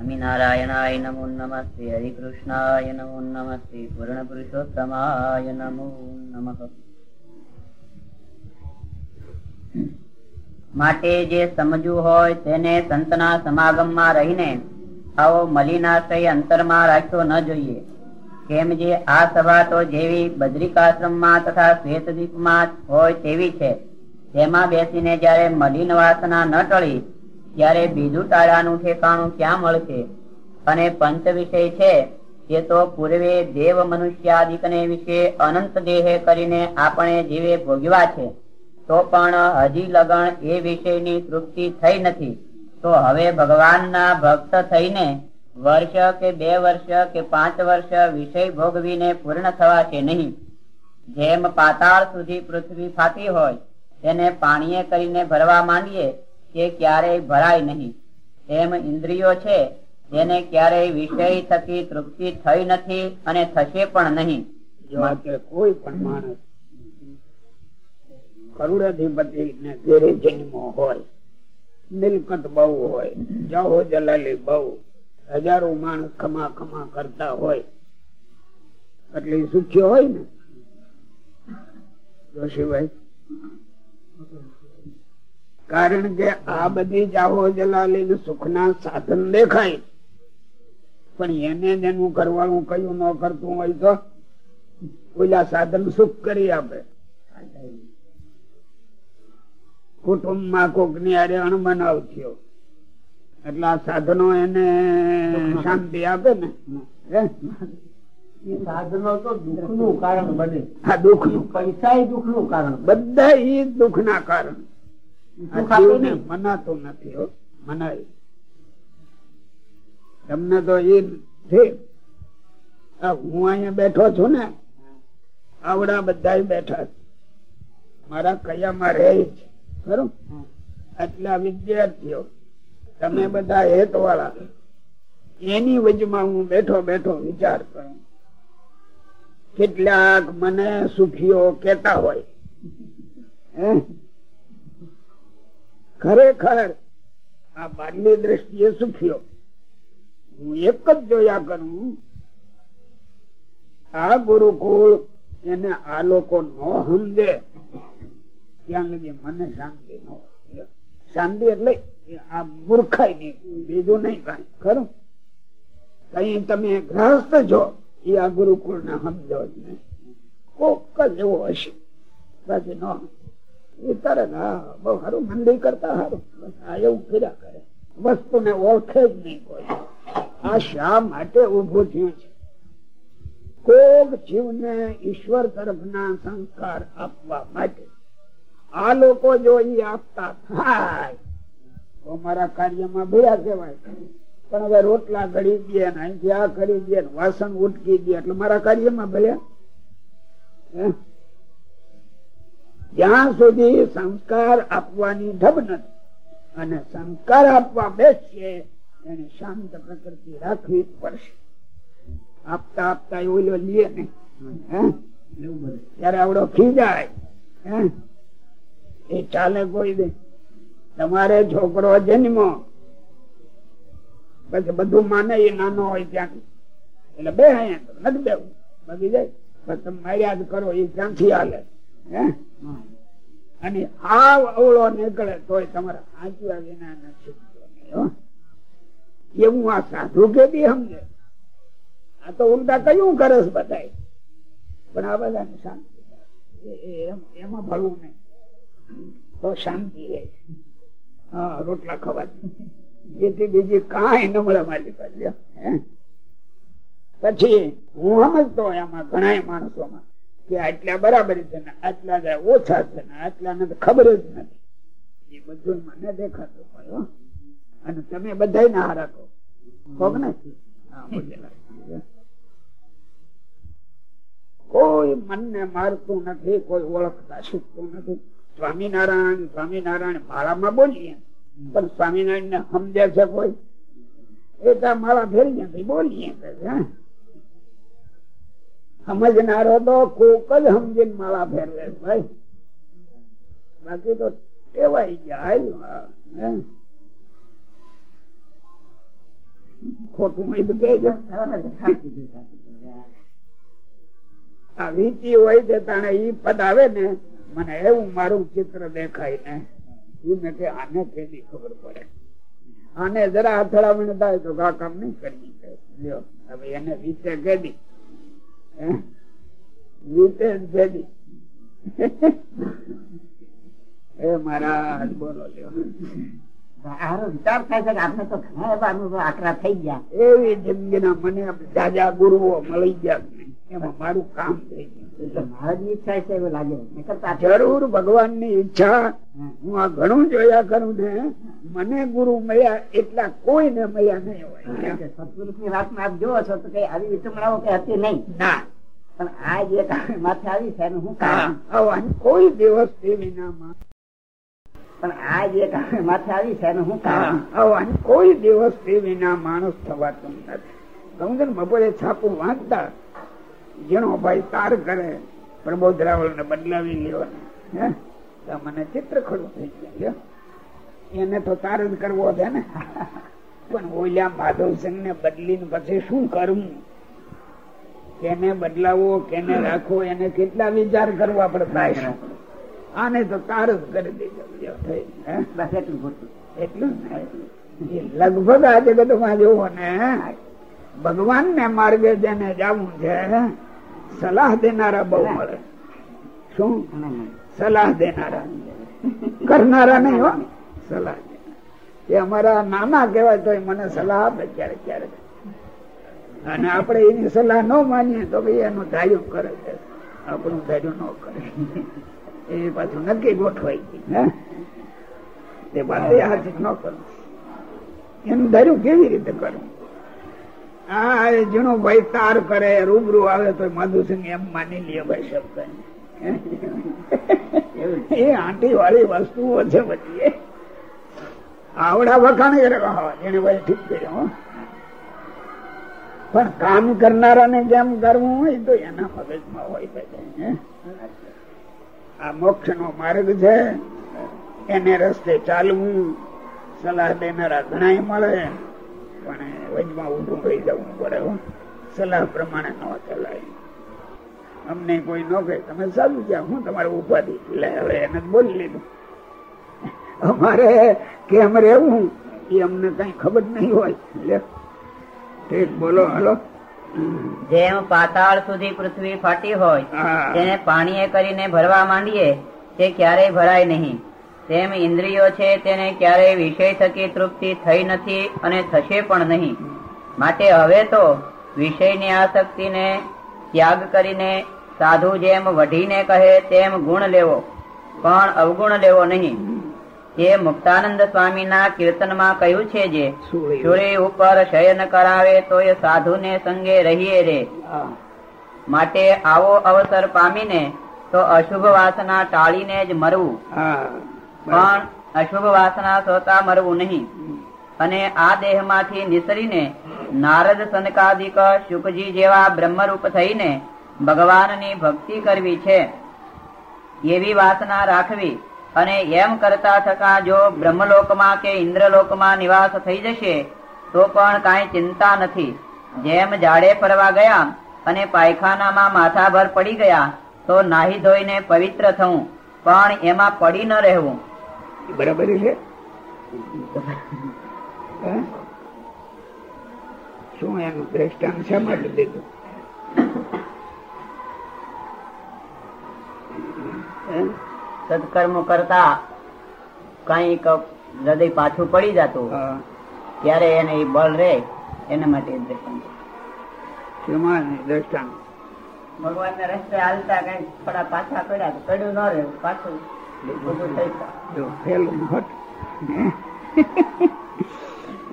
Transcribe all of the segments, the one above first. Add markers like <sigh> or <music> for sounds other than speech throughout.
સ્વામિનારાયણાય નમો નમસ્તે હરિકૃષ્ણાય નમો નમસ્તે પૂર્ણ પુરુષોત્તમાય નમો નમ. માટે જે સમજવું હોય તેને સંતના સમાગમમાં રહીને આવો મલિનાશ્રય અંતરમાં રાખ્યો ન જોઈએ. કેમ જે આ સભા તો જેવી બદ્રિકાશ્રમમાં તથા શ્વેતદ્વીપમાં હોય તેવી છે. તેમાં બેસીને જ્યારે મલિન વાસના ન ટળી ત્યારે બીજું ટાળાનું ઠેકાણું ક્યાં મળશે? અને પંચ વિષય છે એ તો પૂર્વે દેવ મનુષ્યાદિકને વિશે અનંત દેહે કરીને આપણે જીવે ભોગવ્યા છે, તો પણ હજી લગણ એ વિષયની તૃપ્તિ થઈ નથી. તો હવે ભગવાનના ભક્ત થઈને વર્ષ કે બે વર્ષ કે પાંચ વર્ષ વિષય ભોગવીને પૂર્ણ થવાશે નહીં. જેમ પાતાળ સુધી પૃથ્વી ફાટી હોય, તેને પાણીએ કરીને ભરવા માંડીએ કે ક્યારેય ભરાય નહીં. એમ ઇન્દ્રિયો છે, તેને ક્યારેય વિષય થકી તૃપ્તિ થઈ નથી અને થશે પણ નહીં. કોઈ પણ માણસ કરોડાધિપતિ ને ઘેરે જન્મો હોય, મિલકત બહુ હોય, જાહો જલાલી બહુ, હજારો માણસ ખમા ખમા કરતા હોય, એટલે સુખ્ય હોય ને? જોશીભાઈ કારણ કે આ બધી જાહો જલાલી સુખના સાધન દેખાય. પણ એને જેનું કરવાનું કયું ન કરતું હોય તો ઓલા સાધન સુખ કરી આપે. કુટુંબમાં કોકની અરે અણબનાવ થયો. એટલે આ સાધનો એને શાંતિ આપે ને? સાધનો તો દુઃખનું કારણ બને. આ દુઃખ પૈસા દુઃખનું કારણ. બધા એ દુઃખ ના કારણ. મનાતું નથી મનાય. તમને તો એ હું અહીંયા બેઠો છું ને આવડા બધા બેઠા મારા કયામાં રહે છે ખરું? આટલા વિદ્યાર્થીઓ તમે બધા હેત વાળા એની વચમાં હું બેઠો બેઠો વિચાર કરું. કેટલાક મને સુખીઓ કેતા હોય. હે? ખરેખર આ બારની દ્રષ્ટિએ સુખીઓ હું એક જ જોયા કરું. આ ગુરુકુળ એને આ લોકો નો સમજે. ત્યાં લગી મને શાંતિ ન શાંતિ એટલે આ મૂર્ખાઈ નહીં, બીજું નહીં કઈ. ખરું? કઈ તમે ગ્રહસ્થ છો, એ આ ગુરુકુળ ને સમજો જ નહીં. કોક જ એવો હશે. બાકી ન એ તરત હા બહુ સારું મંદિર કરતા સારું. એવું ફેર્યા કરે. વસ્તુને ઓળખે જ નહીં કોઈ. આ શા માટે ઉભું થયું છે? કોક જીવને ઈશ્વર તરફના સંસ્કાર આપવા માટે આ લોકો જો ઈ આપતા થાય, તો મારા કાર્યમાં ભયા કહેવાય. પણ હવે રોટલા ઘડી દે ને અહીંથી આ કરી દે ને વાસણ ઉટકી દે એટલે મારા કાર્યમાં હે? જ્યાં સુધી સંસ્કાર આપવાની ઢબ નથી અને સંસ્કાર આપવા બેસશે એને શાંત પ્રકૃતિ રાખવી પડશે. આપતા આપતા ઓલો લે ને? ત્યારે આવડો ખીજાય? એ ચાલે કોઈ દે. તમારે છોકરો જન્મો. પછી બધું માને એ નાનો હોય ત્યાં એટલે બે અહીંયા નથી બેવું. બગી જાય. પછી માર્યા જ કરો, એ ક્યાંથી હાલે? હે? અને આ અવળો નીકળે તોય તમારે આંચવા વિના નથી. એવું આ સાધુ કે બી સમજે? આ તો ઉલટા કયું કરે છે બધાય? પણ આ બધાને શાંતિ એમ- ભળવું નહીં. તો શાંતિ રહે. હા, રોટલા ખવાથી જેથી બીજી કાંઈ નમળા મારી પાસે? પછી હું સમજતો એમાં ઘણા માણસોમાં. કે આટલા બરાબર છે ને આટલા ઓછા છે ને આટલા ને ખબર જ નથી. એ બધું મને દેખાતું હોય અને તમે બધા ના હારાકો કોક ને? કોઈ મનને મારતું નથી, કોઈ ઓળખતા શીખતું નથી. સ્વામિનારાયણ સ્વામિનારાયણ ભાડામાં બોલીએ. પણ સ્વામિનારાયણ ને સમજે છે કોઈ? એ તો મારા ફેરી બોલીએ. સમજનારો તો કોક જ સમજીને માળા ફેરવે ભાઈ. બાકી તો ટેવાઈ જાય ખોટું આ વીતી હોય છે, તાણે ઈ પદ આવે ને, મને એવું મારું ચિત્ર દેખાય ને ઈ મેં આને કેની ખબર પડે. આને જરા અથડામણ થાય તો આ કામ નહીં કરી લ્યો, હવે એને વીચે કેદી. <laughs> એ મારા બોલો વિચાર થાય છે કે આપણે તો ઘણા એવા અનુભવ આકરા થઈ ગયા. એવી જિંદગીના મને દાદા ગુરુઓ મળી ગયા. એમાં મારું કામ થઈ ગયું. જરૂર ભગવાનની ઈચ્છા. હું આ ઘણું જોયા કરું ને મને ગુરુ મળ્યા એટલા કોઈને મળ્યા નહીં હોય. સત્પુરુષની વાત આપ જોવો છો તો કઈ આવી વિચમણાઓ કઈ હતી નહીં. ના. પણ આ જે માથે આવી છે હું આવા કોઈ દિવસ તે ના માં પણ આ જે માથે આવી છે ને હું આવા કોઈ દિવસ તે વિના માણસ થવાતું નથી. સમજ ને બપોરે છાપું વાંચતા જેનો ભાઈ તાર કરે પ્રબોધ રાવળ ને બદલાવી લેવાનો હે? તો મને ચિત્ર ખડું થઈ ગયા એને તો તાર જ કરવો છે ને. પણ ઓલ્યા માધવસિંહ ને બદલીને પછી શું કરવું કેને બદલાવો કેને રાખવો એને કેટલા વિચાર કરવા પડતા. આને તો તાર જ કરી દેજો બસ એટલું એટલું લગભગ આ જગતમાં જોવો ને ભગવાન ને માર્ગે જેને જવું છે સલાહ દેનારા બહુ મળે. શું? સલાહ દેનારા. કરનારા નહીં હો. સલાહ એ અમારા નાના કહેવાય તો મને સલાહ આપે ક્યારેક ક્યારેક. અને આપણે એની સલાહ ન માનીએ તો ભાઈ એનું ધાર્યું કરે છે. આપણું ધાર્યું ન કરે. એ પાછું નક્કી ગોઠવાઈ ગઈ હે? તે એ હાથ ન કરું એનું ધાર્યું કેવી રીતે કરું આ એ ઝીણો ભાઈ તાર કરે રૂબરૂ આવે તો મધુસિંહ એમ માની લે ભાઈ શબ્દ. એ આંટી વાળી વસ્તુઓ છે બધી. આવડા વખાણ કરે. હા, એને ભાઈ ઠીક કર્યો હો. પણ કામ કરનારાને જેમ કરવું હોય તો એના મગજમાં હોય બધા, આ મોક્ષ નો માર્ગ છે. એને રસ્તે ચાલવું સલાહ દેનારા ઘણા મળે. પણ વચમાં ઉભું રહી જવું પડે હો. સલાહ પ્રમાણે ન ચલાય. અમને કોઈ ન કહે તમે સાધુ ક્યાં હું તમારે ઉપાધિ એટલે હવે એને બોલી લીધું. અમારે કેમ રહેવું એ અમને કઈ ખબર નહીં હોય. લે ઠીક બોલો હલો. જેમ પાતાળ સુધી પૃથ્વી ફાટી હોય તેને પાણીએ કરીને ભરવા માંડીએ તે ક્યારેય ભરાય નહીં. તેમ ઇન્દ્રિયો છે તેને ક્યારેય વિષય થકી તૃપ્તિ થઈ નથી અને થશે પણ નહીં. માટે હવે તો વિષયની આસક્તિને ત્યાગ કરીને સાધુ જેમ વઢીને કહે તેમ ગુણ લેવો પણ અવગુણ લેવો નહીં. તે મુક્તાનંદ સ્વામીના કીર્તનમાં કહ્યું છે જે સૂર્ય સુરી ઉપર શયન કરાવે તો એ સાધુને સંગે રહીએ રે. માટે આવો અવસર પામીને તો અશુભ વાસના ટાળીને જ મરવું. પણ અશુભ વાસના સ્વતા મરવું નહીં. અને આ દેહમાંથી નિસરીને નારદ સનકાદિક શુકજી જેવા બ્રહ્મરૂપ થઈને ભગવાનની ભક્તિ કરવી છે. એવી વાસના રાખવી અને એમ કરતા થતા જો બ્રહ્મલોકમાં કે ઇન્દ્રલોકમાં નિવાસ થઈ જશે, તો પણ કાંઈ ચિંતા નથી. જેમ જાડે ફરવા ગયા અને પાયખાનામાં માથાભર પડી ગયા, તો નાહી ધોઈને પવિત્ર થવું. પણ એમાં પડી ન રહેવું. એ બરાબર છે? શું એનું દ્રષ્ટાંત શા માટે દીધું સત્કર્મ કરતા કંઈક હૃદય પાછું પડી જતું. ત્યારે એને એ બળ રહે એના માટે એ દ્રષ્ટાંત. ભગવાન ના રસ્તે હાલતા કઈ થોડા પાછા પડ્યા પડ્યું ન રહે પાછું થઈ?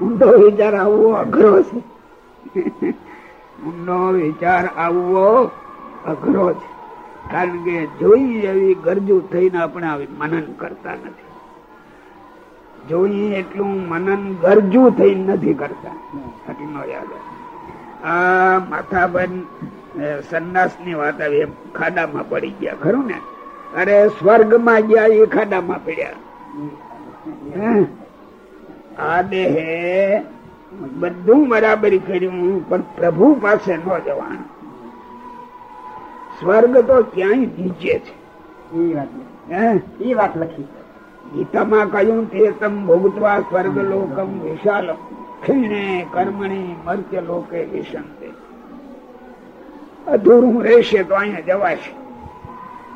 ઊંડો વિચાર આવવો અઘરો છે. ઊંડો વિચાર આવવો અઘરો છે. કારણ કે જોઈ એવી ગરજુ થઈને આપણે મનન કરતા નથી. જોઈએ એટલું મનન ગરજુ થઈને નથી કરતા. એટલું યાદ. આ માથાબંધ સંન્યાસની વાત આવી ખાડામાં પડી ગયા. ખરું ને? અરે સ્વર્ગમાં ગયા એ ખાડામાં પડ્યા? આ દેહે બધું બરાબરી કર્યું પણ પ્રભુ પાસે ન જવાનું. સ્વર્ગ તો ક્યાંય નીચે છે. એ વાત હે? ઈ વાત લખી. ગીતામાં કહ્યું તે તમ ભોગતવા સ્વર્ગ લોકમ વિશાલમ ખીણે કર્મણી મર્ત્ય લોકે વિશંતે અધૂરું રહેશે તો અહીંયા જવાશે.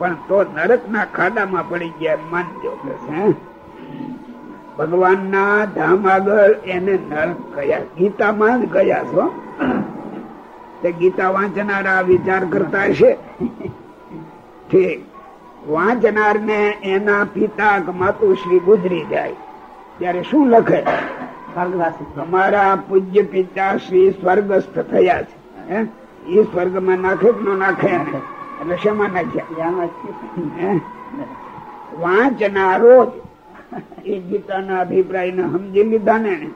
પણ તો નરક ના ખાડામાં પડી ગયા માનજો. છે ભગવાન ના ધામ આગળ એને નરક ગયા. ગીતામાં જ ગયા છો. તે ગીતા વાંચનારા વિચાર કરતા હશે. ઠીક. વાંચનાર ને એના પિતા કે માતુશ્રી ગુજરી જાય. ત્યારે શું લખે? અમારા પૂજ્ય પિતા શ્રી સ્વર્ગસ્થ થયા છે. હે? ઈ સ્વર્ગમાં નાખે કે ન નાખે? એટલે શેમાં નાખ્યા? વાંચનારો જ. એ ગીતાના અભિપ્રાય ને સમજી લીધા ને.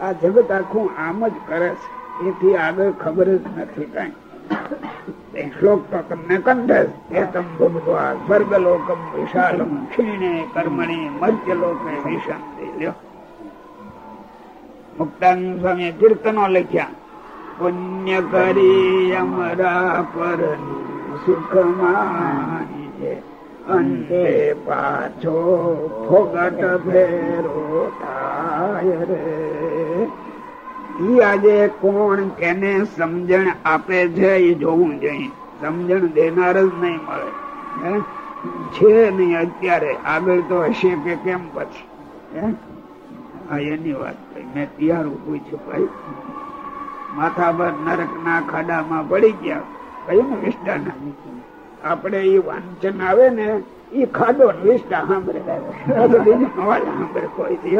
આ જગત આખું આમ જ કરે છે. એથી આગળ ખબર જ નથી કઈ. શ્લોક તો તમને કંઠે એ તમ ભગવા સ્વર્ગલોકમ વિશાલમ ક્ષીણે કર્મણી મધ્યલોકે વિશાંતિ. લ્યો. મુક્તાનંદ સ્વામી કીર્તનો લખ્યા. પુણ્ય કરી અમરા પર સુખ માની છે અંતે પાછો ફોગટ ફેરો થાય રે આજે કોણ કેને સમજણ આપે છે એ જોવું જોઈએ. સમજણ દેનાર જ નહીં મળે? છે નહીં અત્યારે. આગળ તો હશે કે કેમ પછી? એની વાત મેં ત્યારું પૂછ્યું ભાઈ. માથા પર નરક ના ખાડામાં પડી ગયા. કયું ને વિષ્ટાના આપણે એ વાંચન આવે ને એ ખાડો ને વિષ્ટા સાંભળે બીજું સાંભળે કોઈ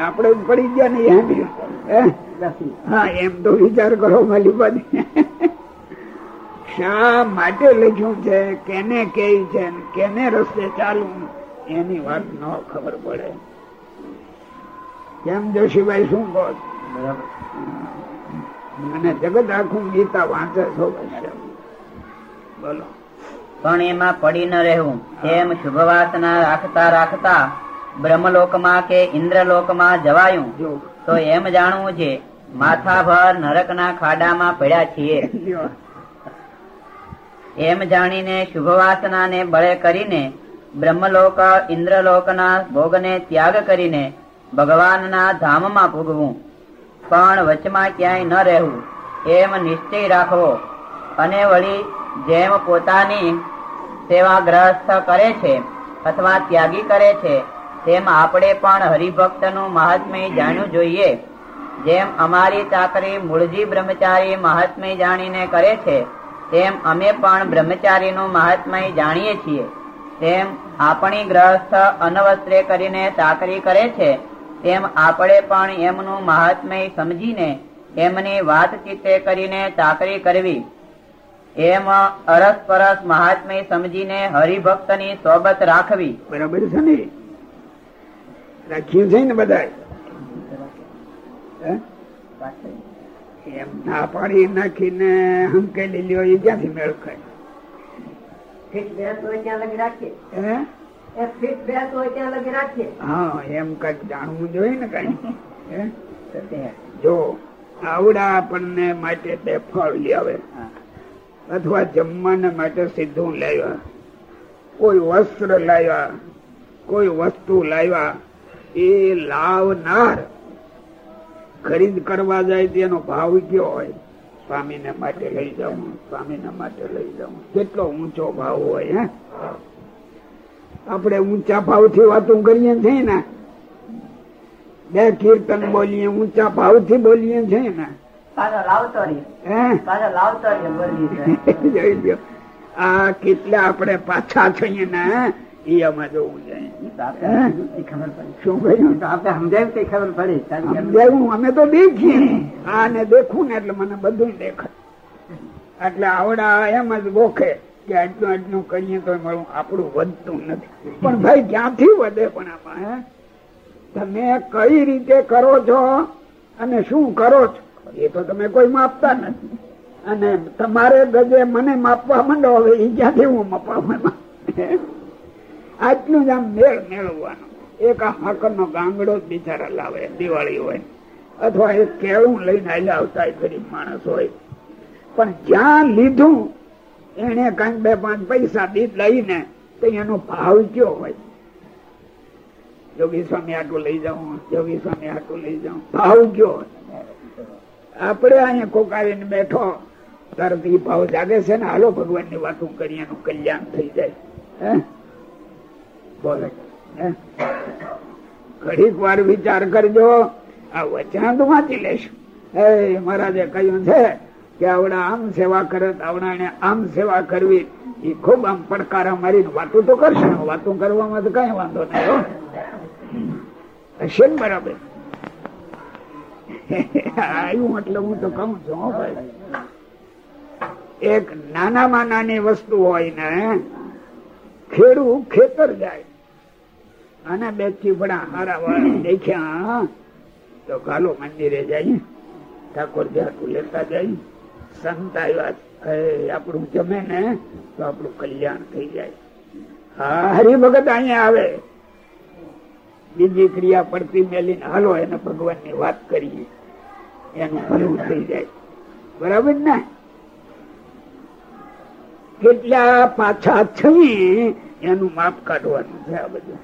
આપણે પડી ગયા ને એમ હા? એમ તો વિચાર કરો માલિબાની શા માટે લખ્યું છે? કેને કે છે ને કેને રસ્તે ચાલવું એની વાત ન ખબર પડે. કેમ જોશીભાઈ, શું કહો બરાબર. અને જગત આખું ગીતા વાંચે છો બોલો. પણ એમાં પડી ન રહેવું. એમ શુભ વાસના રાખતા રાખતા બ્રહ્મલોકમાં કે ઇન્દ્રલોકમાં જવાયું તો એમ જાણવું છે માથાભર નરકના ખાડામાં પડ્યા છીએ. એમ જાણીને શુભવાસનાને બળે કરીને બ્રહ્મલોક ઇન્દ્રલોકના ભોગને ત્યાગ કરીને ભગવાનના ધામમાં પૂગવું પણ વચમાં ક્યાંય ન રહેવું. એમ નિશ્ચય રાખવો. અને વળી જેમ પોતાની સેવા ગ્રસ્થ કરે છે અથવા ત્યાગી કરે છે, તેમ આપણે પણ હરિભક્તનું મહાત્મ્ય જાણવું જોઈએ. જેમ અમારી ચાકરી મૂળજી બ્રહ્મચારી મહાત્મ્ય જાણીને કરે છે, તેમ અમે પણ બ્રહ્મચારીનું મહાત્મ્ય જાણીએ છીએ. તેમ આપણી ગ્રહસ્થ અનવસ્ત્રે કરીને ચાકરી કરે છે તેમ આપણે પણ એમનું મહાત્મય સમજીને એમની વાતચીતે કરીને ચાકરી કરવી. એમ અરસ પરસ મહાત્મય સમજીને હરિભક્તની સોબત રાખવી. બરાબર છે ને? રાખ્યું છે ને બધા એમ ના પાડી નાખીને હંકેલી લ્યો એ ક્યાંથી મેળ ખાય? રાખીએ. હે? એમ કંઈક જાણવું જોઈએ ને કઈ? જો આવડા આપણને માટે તે ફળ લાવે અથવા જમવાને માટે સીધું લાવ્યા. કોઈ વસ્ત્ર લાવ્યા, કોઈ વસ્તુ લાવ્યા, એ લાવનાર ખરીદ કરવા જાય તેનો ભાવ કયો હોય? સ્વામીને માટે લઈ જાઉં, સ્વામીને માટે લઈ જાઉં. કેટલો ઊંચો ભાવ હોય, હે? આપણે ઊંચા ભાવથી વાતો કરીએ છીએ ને બે કીર્તન બોલીએ ઊંચા ભાવથી બોલીએ છીએ ને. <laughs> આ કેટલા આપણે પાછા છીએ ને એ આમાં જોવું જોઈએ ખબર પડી. શું કહ્યું? આપણે સમજાયું તે ખબર પડી? સમજાયું? અમે તો દેખીએ. આને દેખું ને એટલે મને બધું દેખાય. એટલે આવડા એમ જ ગોખે. કે આટલું આટલું કરીએ તો મારું આપણું વધતું નથી. પણ ભાઈ ક્યાંથી વધે પણ આપણે તમે કઈ રીતે કરો છો અને શું કરો છો? એ તો તમે કોઈ માપતા નથી. અને તમારે ગજે મને માપવા માંડો, હવે એ ક્યાંથી હું માપવા? આટલું જ આમ મેળ મેળવવાનું. એક આ હાકર નો ગાંગડો જ બિચારા લાવે, દિવાળી હોય. અથવા એક કેળું લઈને હાલ્યા આવતા ગરીબ માણસ હોય. પણ જ્યાં લીધું એને કઈ બે પાંચ પૈસા દીધ લઈને તો એનો ભાવ કયો હોય? જોગી સ્વામી આટલું લઈ જાઉં જોગી સ્વામી આટલું લઈ જાઉં. ભાવ કયો હોય? આપણે અહીંયા કોક બેઠો તરત એ ભાવ જાગે છે ને? હાલો ભગવાનની વાતો કરી એનું કલ્યાણ થઈ જાય? બોલે? ઘડીક વાર વિચાર કરજો. આ વચનાંત વાંચી લેશું. હે મહારાજે કહ્યું છે કે આવડા આમ સેવા કરે તો આવડાને આમ સેવા કરવી એ ખૂબ આમ પડકારા મારીને વાતું તો કરશે વાતું કરવામાં તો કઈ વાંધો નહીં હશે ને બરાબર? આવ્યું એટલે હું તો કઉ છું ભાઈ. એક નાનામાં નાની વસ્તુ હોય ને ખેડૂ ખેતર જાય. અને બે ચીપડા હારા વાળા દેખ્યા તો કાલો મંદિરે જાય, ઠાકોર જાતું લેતા જાય. સંત આવ્યા. આપણું જમે ને, તો આપણું કલ્યાણ થઈ જાય. હા, હરિભગત અહીંયા આવે. બીજી ક્રિયા પડતી મેલીને હાલો, એને ભગવાનની વાત કરીએ. એનું ભલું થઈ જાય. બરાબર ને? કેટલા પાછા થઈ એનું માપ કાઢવાનું છે આ બધું?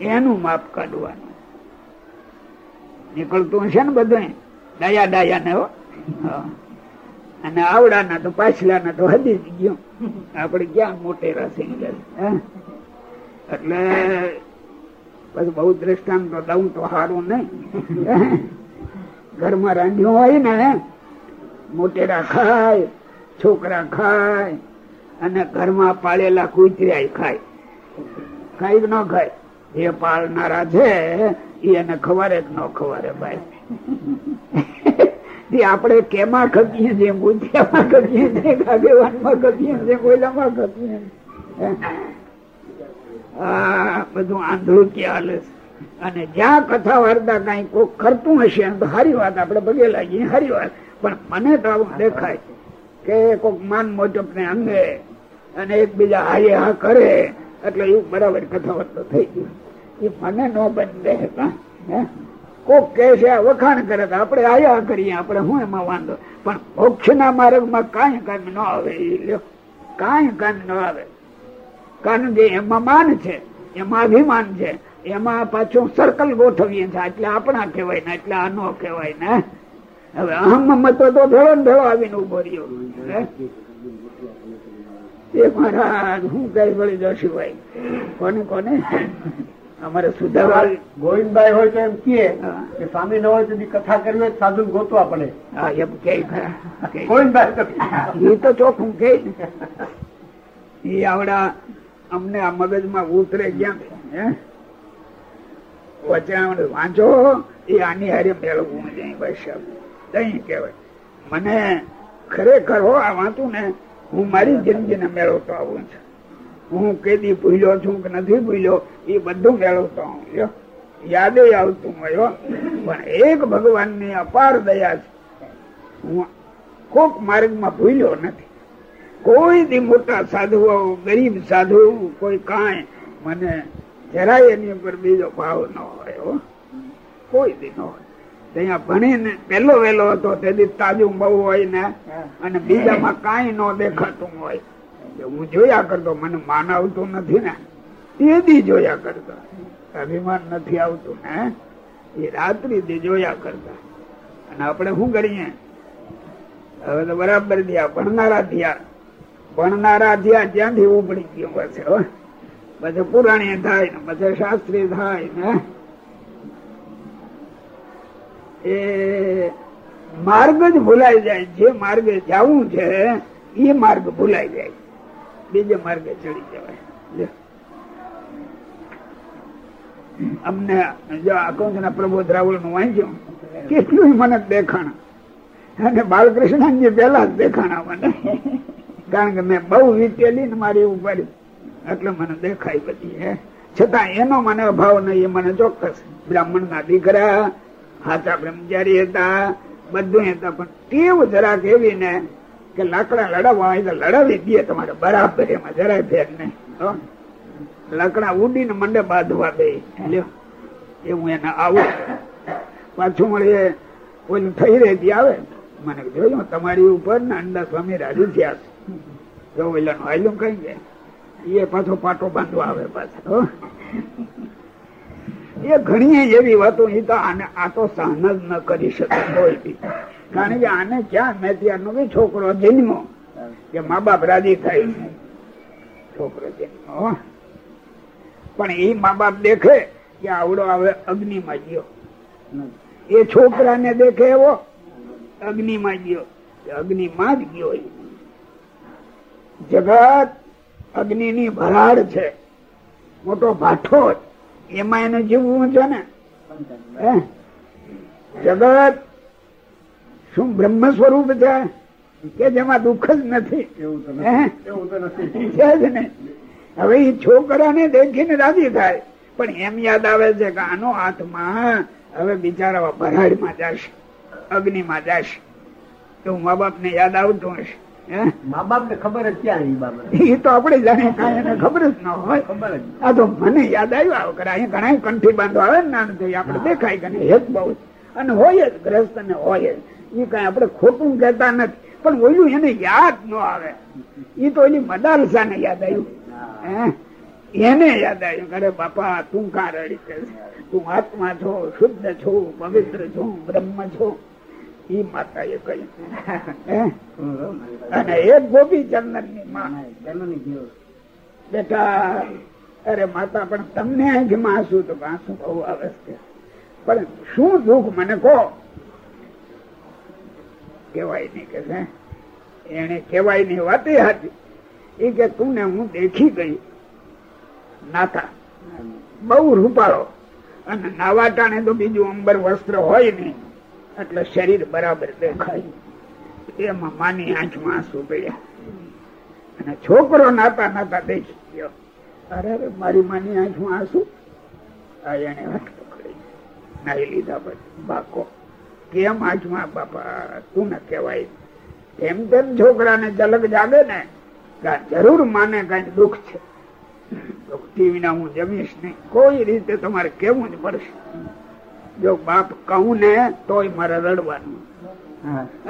એનું માપ કાઢવાનું. નીકળતું છે ને બધું ડાયા ડાયા ને હા. અને આવડા ના તો પાછલા ના તો હદી જ ગયું. આપડે ક્યાં મોટેરા થઈ એટલે પછી બહુ દ્રષ્ટાંત દઉં તો સારું નહીં. ઘરમાં રાંધ્યું હોય ને, મોટેરા ખાય, છોકરા ખાય, અને ઘરમાં પાળેલા કૂતર્યા ખાય. ખાય કે ન ખાય? જે પાળનારા છે એને ખવારે કે ન ખવારે ભાઈ? તે આપણે કેમાં ખપીએ છીએ ગુજિયામાં ખપીએ છીએ આગેવાનમાં ખપીએ છીએ, કોયલામાં ખપીએ આ બધું આંધળું છે. અને જ્યાં કથા વાર્તા કઈ કોક કરતું હશે તો હારી વાત, આપણે પગે લાગીએ હારી વાત. પણ મને તો આવું દેખાય કે કોઈક માન મોટપ ને અંગે અને એકબીજા હાય હા કરે, એટલે એવું બરાબર કથા વાર્તા થઈ ગયું એ મને ન બંધ હે? કોક કે છે વખાણ કરે તો આપણે આયા કરીએ, આપણે હું એમાં વાંધો. પણ મોક્ષ ના માર્ગમાં કાંઈ કામ ન આવે એ લ્યો. કાંઈ કામ ન આવે. કારણ કે એમાં માન છે, એમાં અભિમાન છે, એમાં પાછું સર્કલ ગોઠવીએ છે એટલે આપણા કહેવાય ને, એટલે આનો કહેવાય ને. હવે અહમ મતો તો ભેળો ને ભેળો આવીને ઊભો રહ્યો? એ મહારાજ, હું કઈ વળી જશું ભાઈ? કોને કોને? અમારે સુધારવા ગોવિંદભાઈ હોય તો એમ કે સ્વામી ન હોય તો કથા કરવી હોય સાધુ ગોતવા પડે. હા, એમ કે ગોવિંદભાઈ એ તો ચોખ્ખું કે એ આવડા અમને આ મગજમાં ઉતરે ગયા હે? વચનામૃત વાંચો એ આની હારે મેળવવું જાય વૈશાખ કઈ કહેવાય. મને ખરેખર હો આ વાંચું ને હું મારી જિંદગીને મેળવતો આવું છું. હું કેદી ભૂલ્યો છું કે નથી ભૂલ્યો એ બધું મેળવતો હું. યાદે આવતું હોય હો. પણ એક ભગવાનની અપાર દયા છે હું કોક માર્ગમાં ભૂલ્યો નથી કોઈ દી મોટા સાધુઓ ગરીબ સાધુ કોઈ કાંઈ મને જરાય એની ઉપર બીજો ભાવ ન હોય હો. કોઈ દી ન હોય ત્યાં ભણીને પેલો વેલો હતો તેથી તાજું બહુ હોય ને અને બીજામાં કાંઈ ન દેખાતું હોય હું જોયા કરતો, મને માન આવતું નથી ને. એ દી જોયા કરતા. અભિમાન નથી આવતું ને. એ રાત્રિ દી જોયા કરતા. અને આપણે શું કરીએ? હવે તો બરાબર થયા, ભણનારા થયા. ભણનારા થયા, ત્યાંથી ઉપડી ગયો પછી. પછી પુરાણી થાય ને, પછી શાસ્ત્રી થાય ને. એ માર્ગ જ ભૂલાઈ જાય. જે માર્ગે જવું છે, એ માર્ગ ભૂલાઈ જાય. બીજે માર્ગે ચડી જવાય. અમને જો અકૌંટ પ્રબોધ રાવળનું વાંચ્યું કેટલું મને દેખાણ. અને બાલકૃષ્ણજી પેલા જ દેખાણા મને કારણ કે મેં બહુ વીતેલી ને મારી ઉપર એટલે મને દેખાય બધી, હે. છતાં એનો મને અભાવ નહીં, એ મને ચોક્કસ બ્રાહ્મણ ના દીકરા હાચા બ્રહ્મચારી હતા બધું હતા, પણ ટેવ જરાક એવી ને કે લાકડા લડાવવા હોય તો લડાવી દે તમારે. બરાબર, એમાં જરાય ફેર નહીં. લાકડા ઉડીને મંડે બાંધવા બે લ્યો. એ હું એને આવું. પાછું મળીએ ઓલું થઈ રહેતી આવે. મને જોયું, તમારી ઉપર ને અંડા સ્વામી રાજી થયા છે જો ઓલાનું હાલ્યું કઈ એ પાછો પાટો બાંધવા આવે પાછો. એ ઘણી એવી વાતો આને આ તો સહન જ ન કરી શકે કારણ કે આને ક્યાં મેં ત્યારનો બી છોકરો જન્મો. કે મા બાપ રાજી થાય છોકરો જન્મો પણ એ મા બાપ દેખે કે આવડો હવે અગ્નિમાં ગયો. એ છોકરાને દેખે એવો અગ્નિમાં ગયો. અગ્નિમાં જ ગયો જગત જગત અગ્નિની ભરાડ છે. મોટો ભાઠો જ. એમાં એને જીવવું છે ને? હે? જગત શું બ્રહ્મ સ્વરૂપ છે? કે જેમાં દુઃખ જ નથી? છે જ ને. હવે એ છોકરાને દેખીને રાજી થાય. પણ એમ યાદ આવે છે કે આનો આત્મા હવે બિચારા ભરાડમાં જશે અગ્નિમાં જશે. તો મા બાપ ને યાદ આવતું હશે હે? મા બાપ ને ખબર જ ક્યાં એ બાબત? એ તો આપણે જાણીએ એને ખબર જ ન હોય. ખબર જ આ તો મને યાદ આવ્યું આવું કરે અહીંયા ઘણા કંઠી બાંધો આવે ને નાનું આપણે દેખાય કે હેત બહુ અને હોય જ ગ્રસ્ત ને હોય જ. એ કઈ આપણે ખોટું કહેતા નથી. પણ ઓલું એને યાદ ન આવે. એ તો એની મદારસા ને યાદ આવ્યું. હે? એને યાદ આવ્યું કરે અરે બાપા તું કાં રડી તું આત્મા છો શુદ્ધ છો પવિત્ર છો બ્રહ્મ છો. ઈ માતા <laughs> એ કહ્યું? અને એક ગોપી ચંદનની માં બેટા અરે માતા પણ તમને આંખમાં માસું તો માસું બહુ આવે છે. પણ શું દુઃખ મને કહો? કેવાય નહીં કે છે એને કેવાયની વાત એ હતી. એ કે તું ને હું દેખી ગઈ. નાતા બહુ રૂપાળો. અને નાવા ટાણે તો બીજું અંબર વસ્ત્ર હોય નહીં. એટલે શરીર બરાબર દેખાય. એમાં માની આંખમાં આંસુ પડ્યા. અને છોકરો નાતા નાતા દેખી ગયો. અરે અરે, મારી માની આંખમાં આંસુ આ એને હાથ પકડી. નાઈ લીધા પછી, બાકો, કેમ આંખમાં બાપા? તું ને કહેવાય. એમ તેમ છોકરાને ઝલક જાગે ને જરૂર માને કઈ દુઃખ છે. ટીવી વિના હું જમીશ નહીં. કોઈ રીતે તમારે કેવું જ પડશે. જો બાપ કહું ને તોય મારે રડવાનું.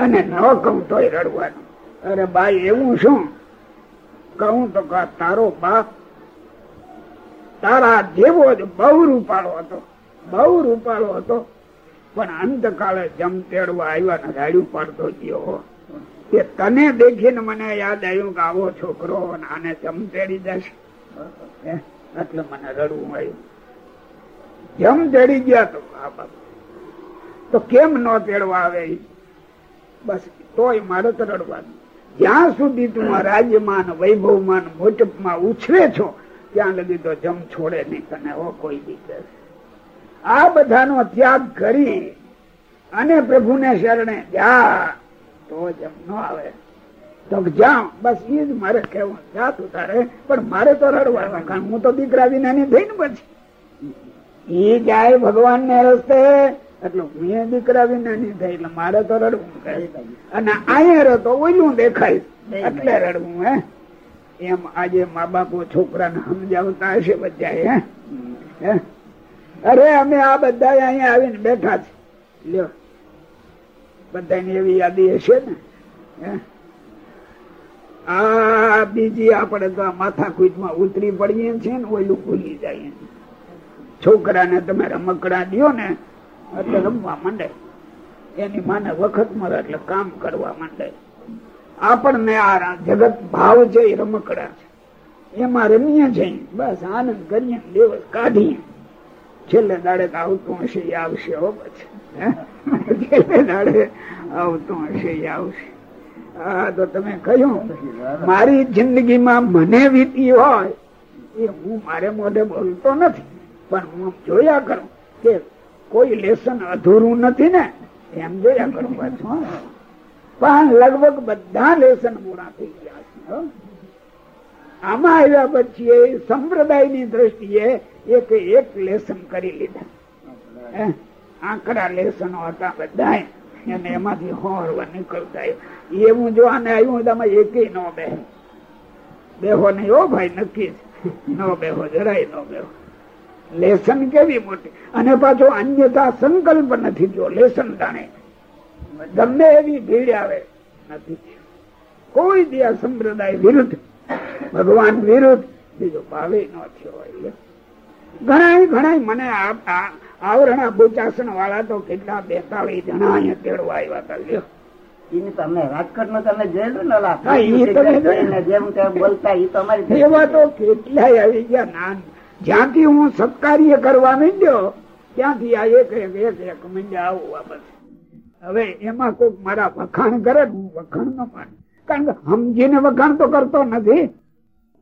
અને ન કહું તોય રડવાનું. અરે બાઈ એવું શું? કહું તો કા તારો બાપ તારા જેવો જ બહુ રૂપાળો હતો. બહુ રૂપાળો હતો. પણ અંતકાળે જમ તેડવા આવ્યા ને ગાડી પાડતો ગયો કે તને દેખીને મને યાદ આવ્યું કે આવો છોકરો આને જમ તેડી જશે એટલે મને રડવું આવ્યું. જમ તેડી ગયા તો તો કેમ ન તેડવા આવે બસ, તોય મારે તો રડવાનું. જ્યાં સુધી તું આ રાજ્યમાં ને વૈભવમાં ને મોટપમાં ઉછરે છો, ત્યાં લગી તો જમ છોડે નહીં તને, હો, કોઈ બી આ બધાનો ત્યાગ કરી અને પ્રભુને શરણે જા, તો જમ ન આવે. તો જાઉં બસ એ જ મારે કહેવું જા તું તારે, પણ મારે તો રડવા કારણ હું તો દીકરા વિનાની થઈને પછી એ જાય ભગવાન ને રસ્તે એટલે મેં દીકરા નહીં થાય એટલે મારે તો રડવું કહે. અને અહીંયા તો ઓલું દેખાય. એટલે રડવું હે? એમ આજે મા બાપો છોકરાને સમજાવતા હશે બધા હે? હે? અરે અમે આ બધા અહીંયા આવીને બેઠા છે. લ્યો બધાની એવી યાદી હશે ને? હે? આ બીજી આપણે તો માથા કૂટમાં ઉતરી પડીએ છીએ ને ઓલું ભૂલી જાય છોકરાને તમે રમકડા દો ને, એટલે રમવા માંડે. એની માને વખત મળે એટલે કામ કરવા માંડે. આપણને આ જગત ભાવ છે એ રમકડા છે. એમાં રમીએ છે બસ આનંદ કરીએ દિવસ કાઢીએ. છેલ્લે દાડે તો આવતું હશે એ આવશે, હો પછી? છેલ્લે દાડે આવતું હશે એ આવશે. હા તો તમે કહ્યું, મારી જિંદગીમાં મને વીતી હોય, એ હું મારે મોઢે બોલતો નથી. પણ હું જોયા કરું કે કોઈ લેસન અધૂરું નથી ને, એમ જોયા કરું પાછું પણ લગભગ બધા લેસન પૂરા થઈ ગયા છે આમાં આવ્યા પછી સંપ્રદાય સંપ્રદાયની દ્રષ્ટિએ એક એક લેસન કરી લીધા? આંકડા લેસનો હતા બધા અને એમાંથી હોરવા નીકળતા એવું જો આને આવ્યું તમે એકે ન બે બેહો નહીં ઓ ભાઈ, નક્કી નો ન બેહો, જરાય નો બેહો. લેસન કેવી મોટી? અને પાછો અન્યતા સંકલ્પ નથી જો લેસન જાણે. ગમે એવી ભીડ આવે નથી. કોઈ દિયા સંપ્રદાય વિરુદ્ધ ભગવાન વિરુદ્ધ બીજો ભાવે ન થયો હોય ઘણા ઘણા મને આવરણા ભૂચાસન વાળા તો કેટલા બેતાળીસ જણા અહીંયા તેડવા આવ્યા હતા લ્યો. તમે રાજકોટનું તમે જોયેલું. ને બોલતા ઈ તો અમારી કેટલાય આવી ગયા નાન જ્યાંથી હું સત્કાર્ય કરવા માંડ્યો, ત્યાંથી આ એક એક એક એક માંડ્યા આવું આ બસ હવે એમાં કોઈક મારા વખાણ કરે હું વખાણ ન માનું કારણ કે સમજીને વખાણ તો કરતો નથી.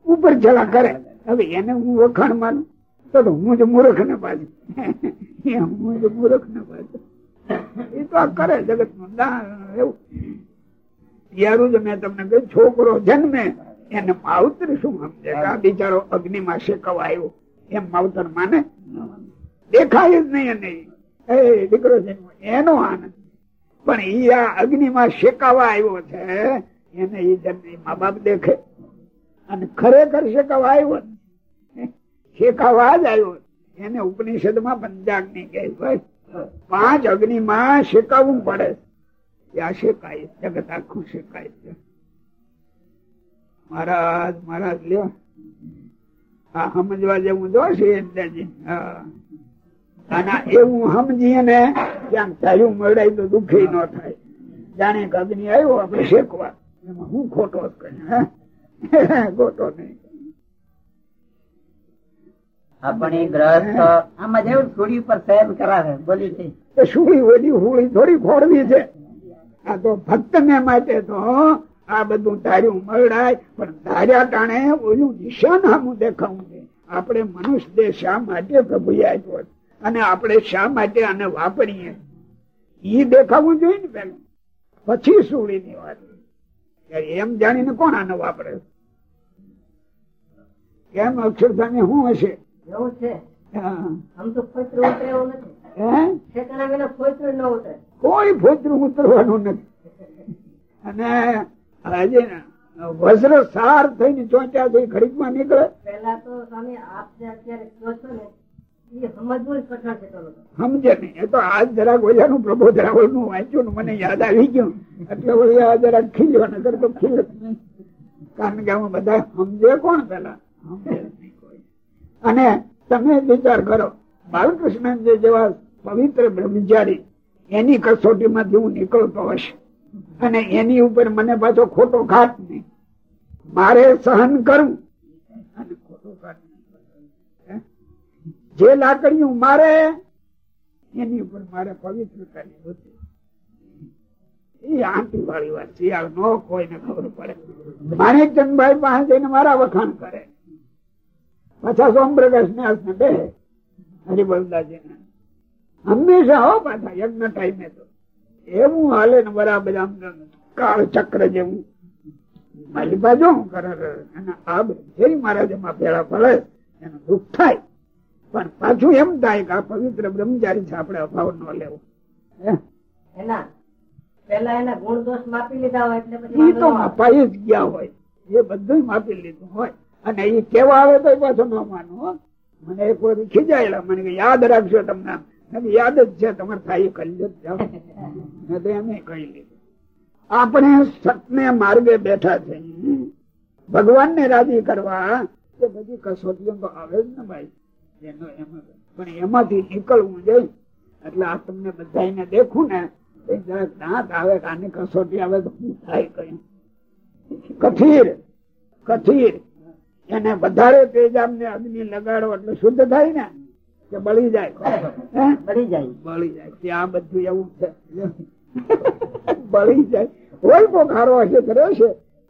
ઉપર જલા કરે. હવે એને હું વખાણ માનું. તો હું જ મૂર્ખ ને પાછું હું જ મૂર્ખ ને પાછું. એ તો આ કરે જગતનું, એવું. યારું જ મેં તમને કહ્યું, છોકરો જન્મે, એને માવતર શું સમજે? આ બિચારો અગ્નિમાં શેકવા આવ્યો. એમ માવતર માને દેખાય જ નહીં એને. એ દીકરો છે, એનો આનંદ. પણ ઈ આ અગ્નિમાં શેકાવા આવ્યો છે, એને ઈ જન્મ મા બાપ દેખે. અને ખરેખર શેકાવા આવ્યો. શેકાવા જ આવ્યો એને ઉપનિષદમાં પંચાગ્નિ કહે ભાઈ, પાંચ અગ્નિ માં શેકાવવું પડે ત્યાં શેકાય જગત આખું શેકાય છે. મહારાજ મહારાજ, લ્યો. આ સમજવા જેવું જોશે અંદાજી અને એવું સમજીએ ને ક્યાંક ધાર્યું મળાય તો દુઃખી ન થાય. જાણે કે અગ્નિ આવ્યો આપણે શેકવા. એમાં હું ખોટો જ કહ્યું ખોટો નહીં. આપણી ગ્રસ્થ આમાં જેવું થોડી ઉપર સહેન કરાવે બોલી છે ઓલી હોળી થોડી ખોડવી છે. આ તો ભક્ત ને માટે તો આ બધું ધાર્યું મળાય પણ ધાર્યા ટાણે ઓલું નિશાન આમું દેખાવું છે. આપણે મનુષ્ય દેહ શા માટે પ્રભુએ આપ્યો? અને આપણે શા માટે આને વાપરીએ ઈ દેખાવું જોઈએ ને પેલું. પછી સુડીની વાત. એમ જાણીને કોણ આને વાપરે? કેમ અક્ષરધાને શું હશે? એવું છે. આમ તો ફોતરું ઉતરે એવું નથી. હે? ઠેકાણા વિના ફોતરું ન ઉતરે. કોઈ ફોતરું ઉતરવાનું નથી. અને આજે વજ્ર સાર થઈને ચોંટ્યા તો ઘડીકમાં નીકળે. પેલા તો સ્વામી આપ જે અત્યારે કહો છો ને સમજે નહીં. એ તો આજ જરાક ઓલાનું પ્રબોધ રાવલનું વાંચ્યું ને મને યાદ આવી ગયું. એટલે ઓલા આ જરાક ખીલ્યો નગર તો ખીલ કારણ કે આમાં બધા સમજે કોણ પેલા અને તમે વિચાર કરો બાલકૃષ્ણ જે જેવા પવિત્ર બ્રહ્મચારી એની કસોટીમાંથી હું નીકળતો હશે. અને એની ઉપર મને પાછો ખોટો ઘાટ નહીં. મારે સહન કરવું જે લાકડીઓ મારે, એની ઉપર મારે પવિત્રતાની બુદ્ધિ એ આંટી વાળી વાત છે નો કોઈને ખબર પડે. માણેકચંદભાઈ પાસે જઈને મારા વખાણ કરે. પાછા સોમપ્રકાશ ને બે હરિબલદાસજી ને હંમેશા હો પાછા, યજ્ઞ ટાઈમે તો. એવું હાલે ને બરાબર આમ કાળ ચક્ર જેવું. મારી બાજુ હું કરે અને આ શેરી મહારાજ એમાં ભેળા પડે એનું દુઃખ થાય. પણ પાછું એમ થાય કે આ પવિત્ર બ્રહ્મચારી છે આપણે અભાવ ન લેવો. હે? એના પેલા એના ગુણ દોષ માપી લીધા હોય એટલે પછી ઈ તો માપાઈ જ ગયા હોય. એ બધું માપી લીધું હોય. અને એ કેવા આવે તો પાછું ન માનું હો. મને એક વાર ખીજાયેલા. મને યાદ રાખજો તમને યાદ જ છે, તમારે થાય કરી જ જાઓ મેં તો કહી લીધું. આપણે સતને માર્ગે બેઠા છે. ભગવાન ને રાજી કરવા એ બધી કસોટીઓ તો આવે જ ને ભાઈ. એનો પણ એમાંથી નીકળવું જોઈએ એટલે આ તમને બધા દેખું ને જરાક દાંત આવે કે આની કસોટી આવે તો થાય કઈ. કથીર કથીર. એને વધારે તેજાબ ને અગ્નિ લગાડો એટલે શુદ્ધ થાય ને. કે બળી જાય. બળી જાય. બળી જાય. ત્યાં બધું એવું છે. બળી જાય. હોય પોખારો હશે કર્યો છે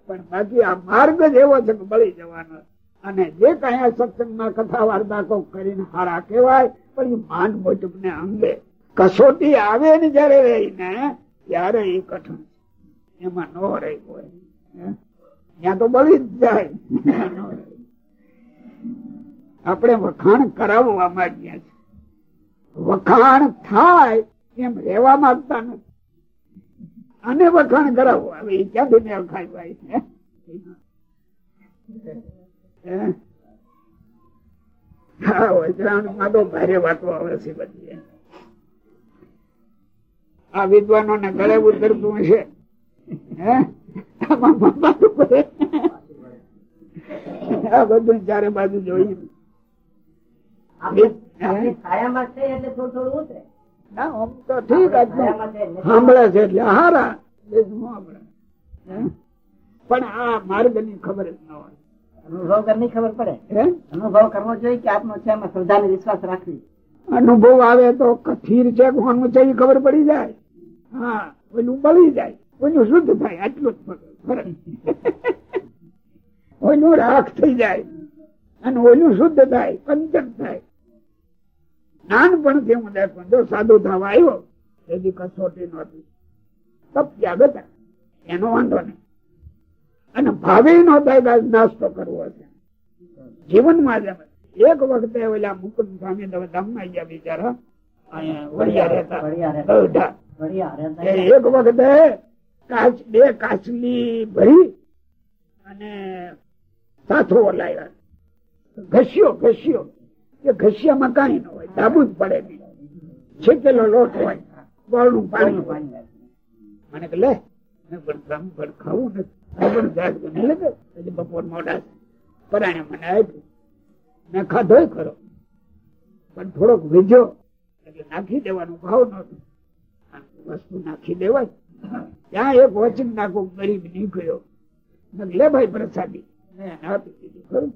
પણ બાકી આ માર્ગ જ એવો છે કે બળી જવાનો. અને જે કઈ સત્સંગમાં કથા વાર્તા કો કરીને હારા કહેવાય પણ એ માન મોટપ ને અંગે. કસોટી આવે ને જયારે રહીને ત્યારે એ કઠણ છે. એમાં ન રહી હોય હે? ત્યાં તો બળી જ જાય. આપણે વખાણ કરાવવા માંગીએ છીએ. વખાણ થાય એમ રહેવા માંગતા નથી. અને વખાણ કરાવો. હવે એ ક્યાંથી મેળ ખાય ભાઈ આવે છે આ વિદ્વાનો ને ગળે ઉતરતું હશે. આ બધું ચારે બાજુ જોઈએ સાંભળે છે એટલે હારા? પણ આ માર્ગની ખબર જ ન હોય. અનુભવ કરવી ખબર પડે. અનુભવ કરવો જોઈએ કે આપનો છે એમાં શ્રદ્ધા ને વિશ્વાસ રાખવી? અનુભવ આવે તો કથીર છે કોનું છે એ ખબર પડી જાય. હા ઓલું બળી જાય. ઓલું શુદ્ધ થાય આટલું જ ફરક. ફરક. <laughs> ઓલું રાખ થઈ જાય. અને ઓલું શુદ્ધ થાય પંચક થાય. નાનપણથી હું દર્શન જો સાધુ થવા આવ્યો એની કસોટી નહોતી. તપ્યા બેટા એનો વાંધો નહીં. અને ભાવે નો થાય નાસ્તો કરવો છે જીવનમાં જ એક વખતે ઓલા મુકુદ સ્વામી ધામમાં ગયા બિચારા. એક વખતે કાચ બે કાચલી ભરી અને સાથો લાવ્યા ઘસ્યો ઘસ્યો. એ ઘસિયામાં કઈ ન હોય, ધાબુ જ પડે નહીં. છેકેલો લોટ હોય, ગોળનું પાણી હોય. મને કે લે પણ ખાવું નથી. કે બપોર મોડા પરાણે મને આપ્યું. મેં ખાધોય ખરો. પણ થોડોક વીજો એટલે નાખી દેવાનું ભાવ નહોતું. આ વસ્તુ નાખી દેવાય. ત્યાં એક વચન નાખો, ગરીબ નીકળ્યો. લે ભાઈ પ્રસાદી. આપી દીધું, ખરું?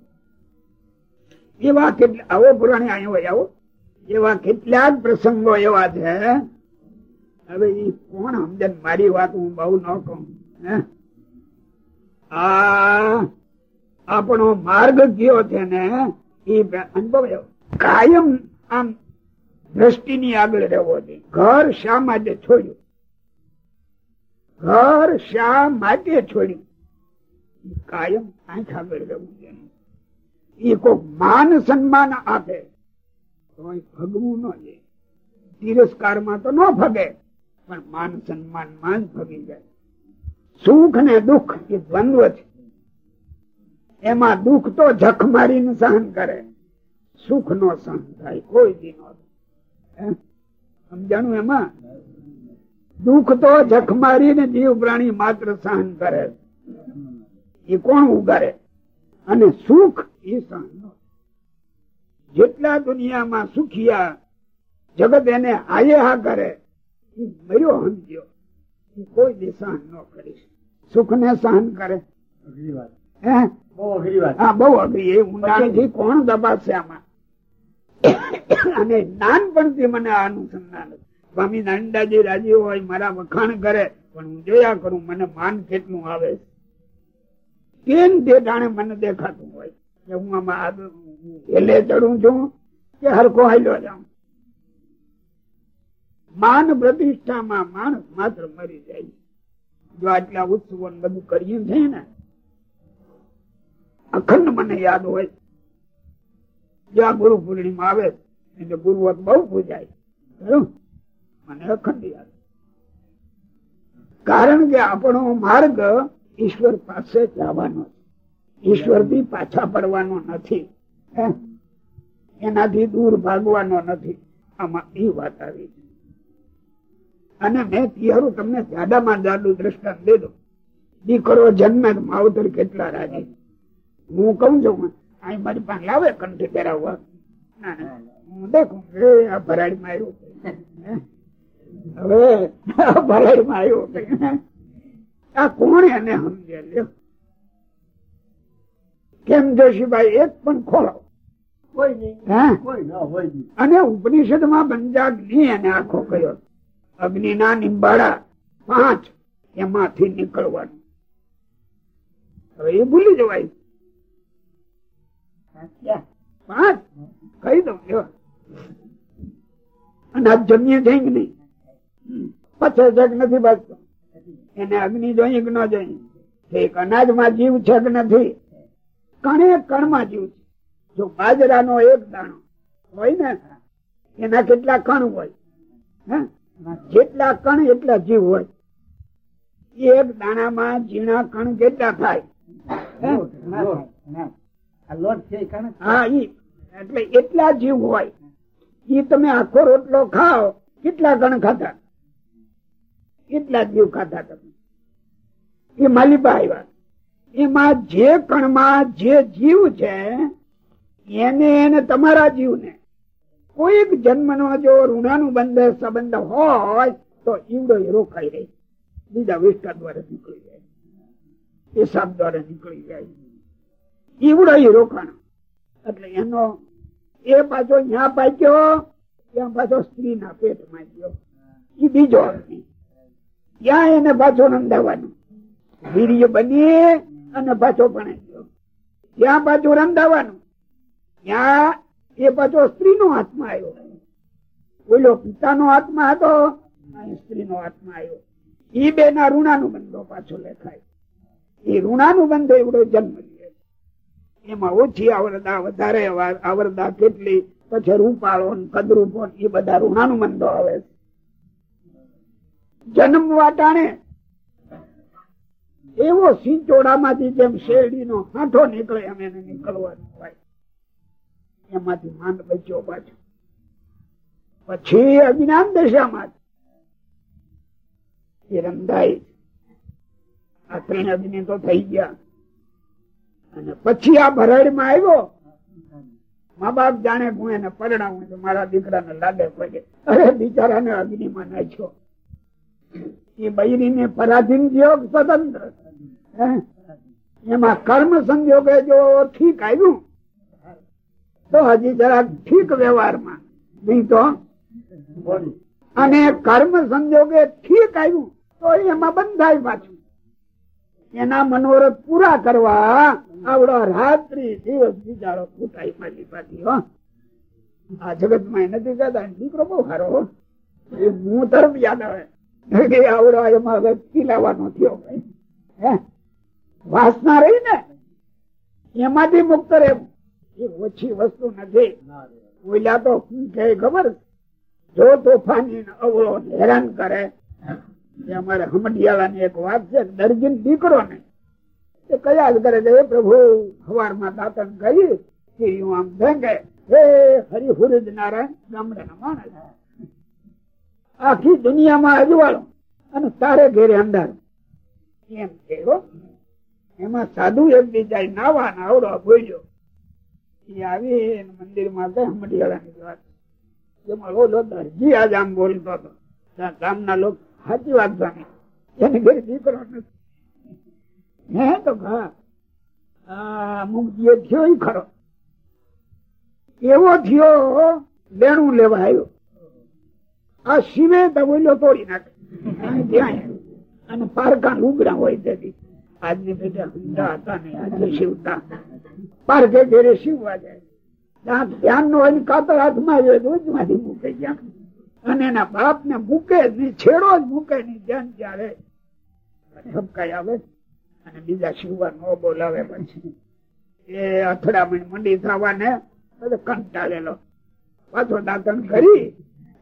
એવા કેટલા આવો પુરાણી અહીંયા હોય, આવો. એવા કેટલાક પ્રસંગો એવા છે. હવે એ કોણ સમજે મારી વાત હું બહુ ન કહું? આ આપણો માર્ગ કયો છે ને? એ અનુભવ કાયમ આમ દ્રષ્ટિની આગળ રહેવો છે. ઘર શા માટે છોડ્યું? ઘર શા માટે છોડ્યું? કાયમ આંખ આગળ રહેવું છે. એ કોઈ માન સન્માન આપે. તો ભગવું ન જાય તિરસ્કારમાં તો ન ભગે, પણ માન સન્માનમાં ભગી જાય. સુખ ને દુઃખ એ દ્વંદ્વ છે. એમાં દુઃખ તો જખ મારીને સહન કરે. સુખ નો સહન થાય, કોઈ દી નો? સમજાણું એમાં? દુઃખ તો જખ મારીને જીવ પ્રાણી માત્ર સહન કરે. એ કોણ ઉગારે? અને સુખ એ સહન જેટલા દુનિયામાં સુખિયા જગત એને આયે હા કરે મર્યો સમજ્યો. કોઈ દી સહન ન કરી સુખ ને સહન કરે. અઘરી વાત. હે? બહુ અઘરી વાત. હા બહુ અઘરી. એ ઊંડાણથી કોણ દબાશે આમાં? અને નાનપણથી મને આ અનુસંધાન સ્વામી નાનદાજી રાજી હોય મારા વખાણ કરે પણ હું જોયા કરું મને માન કેટલું આવે છે. કેમ તે જાણે મને દેખાતું હોય. કે હું આમાં એલે ચડું છું, કે હરખો હાલ્યો જાઉં. માન પ્રતિષ્ઠામાં માણસ માત્ર મરી જાય. જો આટલા ઉત્સવો બધું કરીએ છીએ ને, અખંડ મને યાદ હોય. જો આ ગુરુ પૂર્ણિમા આવે, એટલે ગુરુવત બહુ પૂજાય? મને અખંડ યાદ. કારણ કે આપણો માર્ગ ઈશ્વર પાસે જવાનો છે. ઈશ્વરથી પાછા પડવાનો નથી? એનાથી દૂર ભાગવાનો નથી. આમાં એ વાત આવી છે. અને મેં તિયારું તમને જાડામાં જાડું દ્રષ્ટાંત દીધું દીકરો જન્મે માવતર કેટલા રાજી હું કઉ છું અહીં મારી પાસે લાવે કંઠી પહેરાવવા. હું દેખું. આ ભરાડીમાં આવ્યું. હે? હવે આ ભરાડીમાં આવ્યું. આ કોણ એને સમજે? લ્યો. કેમ જોશીભાઈ એક પણ ખોલો. અને ઉપનિષદમાં પંચાગ્નિ એને આખો કયો અગ્નિ ના નિંબાળા પાંચ એમાંથી નીકળવાનું. હવે એ ભૂલી જવાય. પાંચ? કહી દઉં જો આ જમીએ જઈ નહીં. પછી જગ નથી બચતો એને અગ્નિ જોઈએ કે ન જોઈએ એક અનાજમાં જીવ છે કે નથી. કણે કણમાં જીવ છે. જો બાજરાનો એક દાણો હોય ને એના કેટલા કણ હોય? જેટલા કણ એટલા જીવ હોય. એક દાણામાં ઝીણા કણ કેટલા થાય? હે? કણ? ઈ. એટલે એટલા જીવ હોય. એ તમે આખો રોટલો ખાઓ કેટલા કણ ખાતા કેટલા જીવ ખાધા તમે? એ માલિબા આવ્યા. એમાં જે કણમાં જે જીવ છે, એને એને તમારા જીવને. કોઈક જન્મનો જો ઋણાનુબંધ સંબંધ હોય, તો ઈવડો એ રોકાઈ રહી. બીજા વિસ્તાર દ્વારા નીકળી જાય. પેશાબ દ્વારા નીકળી જાય. ઈવડો એ રોકાણ. એટલે એનો એ પાછો ત્યાં પાક્યો, ત્યાં પાછો સ્ત્રી ના પેટમાં ગયો. એ બીજો અગ્નિ ત્યાં એને પાછો રંધાવાનું વીર્ય બની અને પાછો ગયો ત્યાં પાછું રંધાવાનું ત્યાં એ પાછો સ્ત્રી નો આત્મા આવ્યો. ઓલો પિતા નો આત્મા હતો સ્ત્રીનો આત્મા આવ્યો. એ બે ના ઋણાનું બંધો પાછો લેખાય. એ ઋણાનું બંધો એવડો જન્મ લે. એમાં ઓછી આવરદા વધારે આવરદા કેટલી? પછી રૂપાળો કદરૂપો એ બધા ઋણાનું બંધો આવે છે. જન્મ વાટાણે. એવો સિંચોડામાંથી જેમ શેરડીનો હાથો નીકળે એમ એને નીકળવાનું હોય. એમાંથી માંડ બચ્યો પાછો. પછી અજ્ઞાન દશામાં એ રંધાય. આ ત્રણ અગ્નિ તો થઈ ગયા. અને પછી આ ભરાડમાં આવ્યો. મા બાપ જાણે હું એને પરણાવું મારા દીકરાને લાગે પડે અરે બિચારાને અગ્નિમાં નાખ્યો. એ બૈરીને પરાધીન કે સ્વતંત્ર? એમાં કર્મ સંજોગે જો ઠીક આવ્યું, તો હજી જરા ઠીક વ્યવહારમાં. નહીં તો? અને કર્મ સંજોગે ઠીક આવ્યું, તો એમાં બંધાય પાછું. એના મનોરથ પૂરા કરવા આવડો રાત્રિ દિવસ બિચારો ફૂટાઈ મારી પાછી, હો. આ જગતમાં નથી કહેતા દીકરો બહુ સારો હું તરફ યાદ આવે. કે એમાંથી મુક્ત રહેવું એ ઓછી વસ્તુ નથી. ઓલા તો કહે ખબર? જો તોફાની અવળો હેરાન કરે, એ અમારે હમડિયાળા એક વાત છે, દર્જન દીકરો ને એ કયા જ કરે છે? પ્રભુ હવારમાં દાંતણ કે કીડીયું આમ ભેંગે. હે હરિહુરજ નારાયણ, ગામડાના માણસ. આખી દુનિયામાં અજવાળો અને તારે ઘેરે અંધારો. એમ છે હો. એમાં સાધુ એક બીજા નાવા નાવડો બોલ્યો. એ આવી મંદિરમાં હમડિયાળાની વાત. જેમાં ઓલો દરજી આજ આમ બોલતો હતો. ગામના લોકો સાચી વાત જાણી. એને ઘેર દીકરો નથી. હે તો ઘા. આ અમુક જે થયો ખરો. એવો થયો લેણું લેવા આવ્યો. આ શિવે બોલ્યો તોડી નાખે. ત્યાં અને પારકા લુગડા હોય તેથી. આજની પેટે હતા ને, આજે શિવતા. પારકે ઘેરે શિવવા જાય. ત્યાં ધ્યાન નો હોય, કાતર હાથમાં આવ્યો તો ઉજમાંથી મૂકે જ્યાં. અને એના બાપ ને મૂકે નહીં, છેડો જ મૂકે નહીં, ધ્યાન જયારે ઠપકાઈ આવે. અને બીજા શિવવા ન બોલાવે પછી. એ અથડામણ મંડી થવા ને કંટાળેલો. પાછો દાંતણ કરી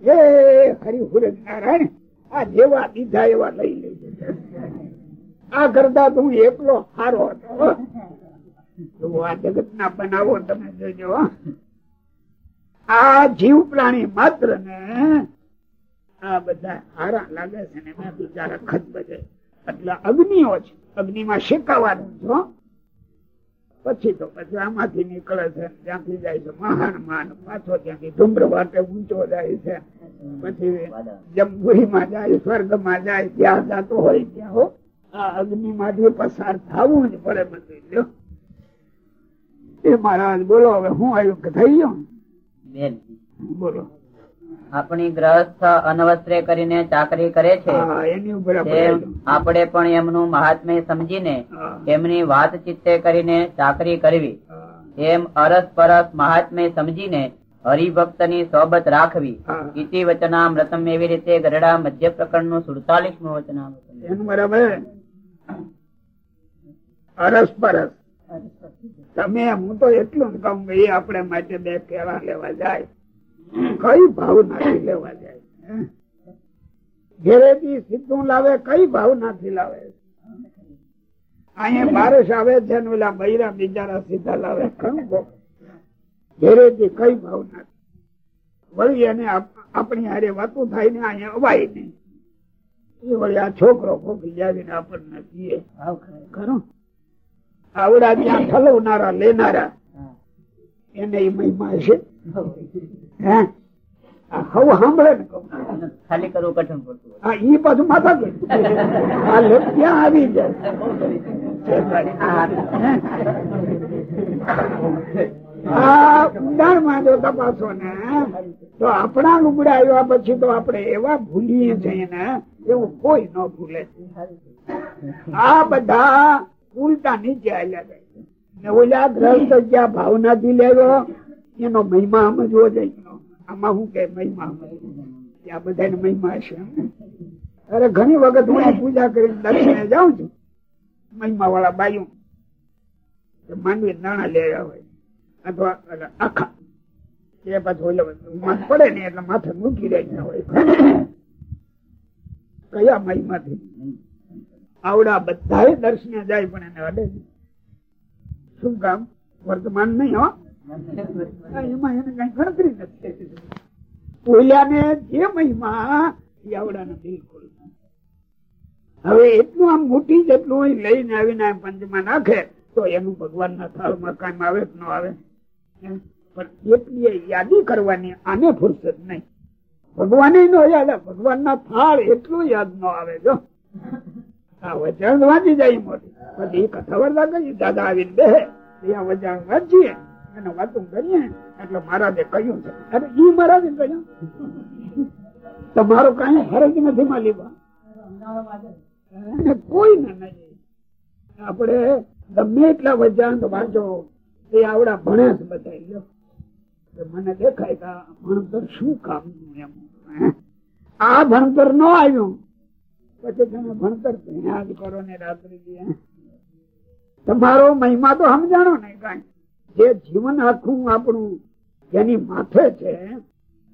એ, હરિ હુરજ નારાયણ, આ જેવા બીજા એવા લઈ લે આ કરતા તું એકલો હારો હતો. આ જગત બનાવો તમે જોજો. આ જીવ પ્રાણી માત્ર ને આ બધા હારા લાગે છે ને એમાં બિચારા ખત બધે એટલે અગ્નિઓ છે. અગ્નિમાં શેકાવાનું છો પછી તો પછી આમાંથી નીકળે છે ત્યાંથી જાય છે મહાન માન પાછો ત્યાંથી ધુમ્ર વાટે ઊંચો જાય છે. પછી જમપુરીમાં જાય સ્વર્ગમાં જાય ત્યાં જતો હોય ત્યાં હો. આ અગ્નિ માંથી પસાર થવું જ પડે બધું લ્યો. એ મહારાજ બોલો હવે હું આવ્યું કે થઈ ગયો? બોલો. આપણી ગ્રહસ્થ અનવસ્ત્રે કરીને ચાકરી કરે છે આપણે પણ એમનું મહાત્મ્ય સમજીને એમની વાત ચિત્તે કરીને ચાકરી કરવી. એમ અરસ પરસ મહાત્મ્ય સમજીને હરિભક્તની સોબત રાખવી. ઇતિ વચનામૃતમ એવી રીતે ગરડા મધ્ય પ્રકરણનું સુડતાલીસમું વચનામૃતમ. એનું બરાબર અરસ પરસ તમે હું તો એટલું જ કહું કે એ આપણે માટે બે કેવા લેવા જાય. કઈ ભાવનાથી લેવા જાય? ઘેરેથી સીધું લાવે કઈ ભાવનાથી લાવે? અહીંયા બારસ આવે છે ને ઓલા બૈરા બિચારા સીધા લાવે. ઘેરેથી કઈ ભાવના વળી એને આપણી હારે વાતું થાય ને અહીંયા અવાય નહીં. એ વળી આ છોકરો ખોખી જાવીને આપણને કીએ ખરું. આવડા ત્યાં ઠલવનારા લેનારા. એને એ મહિમા છે. હે? આ સાંભળે ને. ખાલી કરવું કઠણ પડતું હા ઈ પાછું માથા આ લોક ક્યાં આવી જાય? ઊંડાણમાં જો તપાસો ને તો આપણા લુગડા આવ્યા પછી તો આપણે એવા ભૂલીએ છીએ ને એવું કોઈ ન ભૂલે. આ બધા ઉલટા નીચે આવ્યા જાય. ઓલા ગ્રસ્ત જ્યાં ભાવનાથી લેવો એનો મહિમા સમજવો જાય આમાં શું કે મહિમા ત્યાં બધાને મહિમા છે અરે ઘણી વખત હું પૂજા કરીને દર્શને જાઉં છું. મહિમા વાળા બાયુ માનવી નાણા લે હોય. અથવા આખા. એ પાછું માથ પડે ને એટલે માથે મૂકી રહ્યા હોય. કયા મહિમાથી? આવડા બધા દર્શને જાય પણ એને અડે શું કામ? વર્તમાન નહીં હા, હવે એટલું આમ મોટી જેટલું લઈને આવીને પંચમાં નાખે, તો એનું ભગવાન ના થાળમાં કામ આવે કે ન આવે? પણ એટલી યાદી કરવાની આને ફુરસત નહીં. ભગવાને નો યાદ ભગવાન ના થાળ એટલું યાદ ન આવે, જો. આ વચન વાંચી જાય મોટી. પછી કથા વાર્તા કરી દાદા આવીને બે ત્યાં વચન વાંચીએ એને વાતું કરીએ એટલે મહારાજે કહ્યું છે. અરે ઈ મહારાજે કહ્યું? તમારો કઈ ફરજ નથી માલિકા. કોઈ કોઈને નહીં આપણે ગમે એટલા વચન વાંચો, એ આવડા ભણે જ બતાવી મને દેખાય કે ભણતર શું કામનું એમ? આ ભણતર ન આવ્યું. પછી તમે ભણતર ત્યાં જ કરો ને રાત્રિ? તમારો મહિમા તો સમજાણો ને કઈ. જે જીવન આખું આપણું જેની માથે છે,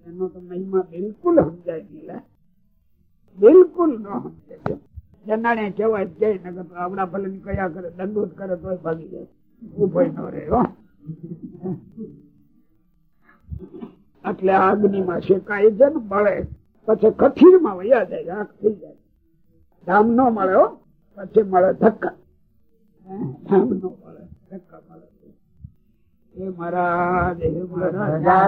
એનો તો મહિમા બિલકુલ સમજાય નહીં બિલકુલ ન સમજાય. જનાણે કેવાય તો આવડા ભલે કયા કરે, દંડોત કરે તો ભાગી જાય. ઊભો ન રહે, હો. એટલે અગ્નિમાં શેકાય છે ને બળે, પછી કથીરમાં વયા જાય, આંખ થઈ જાય. ધામ નો મળે, હો. પછી મળે ધક્કા. ધામ નો મળે. மராதே மராதே